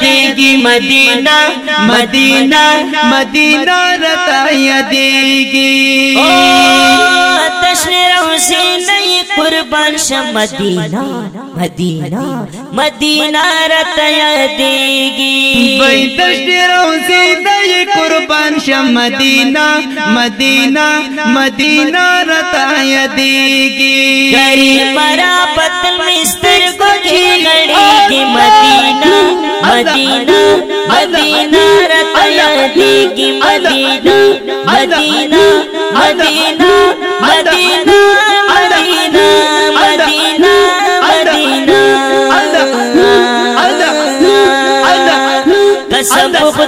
देगी Medina Medina Medina रताया देगी तश्न हुसैन। लिए कुर्बान श मदीना मदीना मदीना रतया देगी वही कुर्बान श मदीना मदीना मदीना रतया देगी गरी मरा पतल मिस्त्र को घी मदीना मदीना मदीना रतया देगी Medina Medina Medina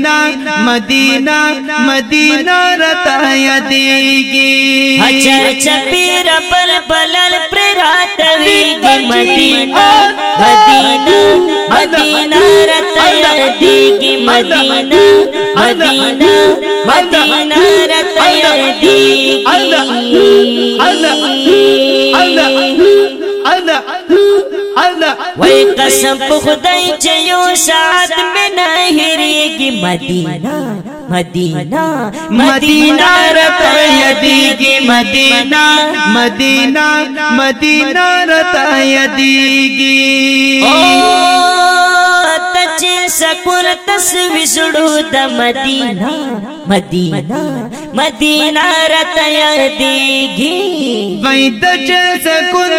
Medina Medina Medina रताया देगी हजर चपीर पल पलल प्ररात वीगी मदीना मदीना मदीना रतया देगी मदीना मदीना मदीना रतया देगी वही कसम खुदाई चयो साथ में नहीं रहेगी मदीना मदीना मदीना रताया देगी मदीना मदीना मदीना रताया देगी तचे सकुर तस्विसुडु द मदीना मदीना मदीना रतया देगी वही तच सकुर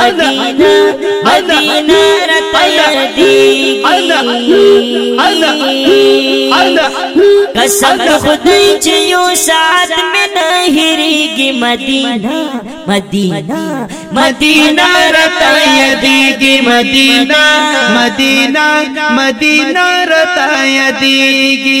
मदीना मदीना मदीना रतया देगी कसम खुदाई चयो साथ में नहीं मदीना मदीना मदीना रताया देगी मदीना मदीना मदीना रताया देगी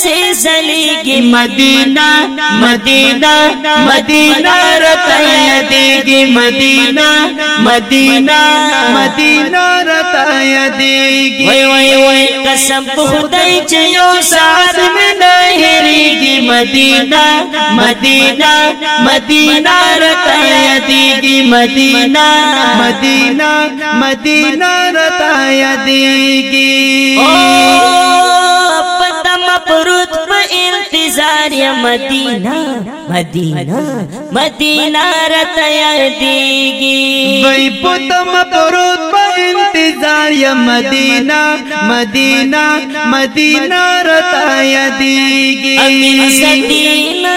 दसे सलीगी मदीना मदीना मदीना रताया देगी मदीना मदीना मदीना रताया देगी। वही वही वही कसम खुदाई चयो साथ में नहीं मदीना मदीना मदीना रतया देगी मदीना मदीना मदीना रताया देगी। इंतज़ार मदीना मदीना मदीना रतया देगी। वही पुतम पुरुत इंतज़ार मदीना मदीना मदीना रताया देगी। अमीन सदीना।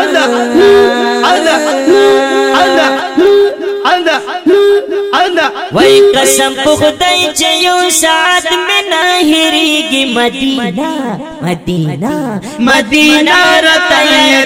Allah Allah Allah Allah अंदा वही कसम पुखदई चयो साथ में न हिरीगी मदीना मदीना मदीना रतय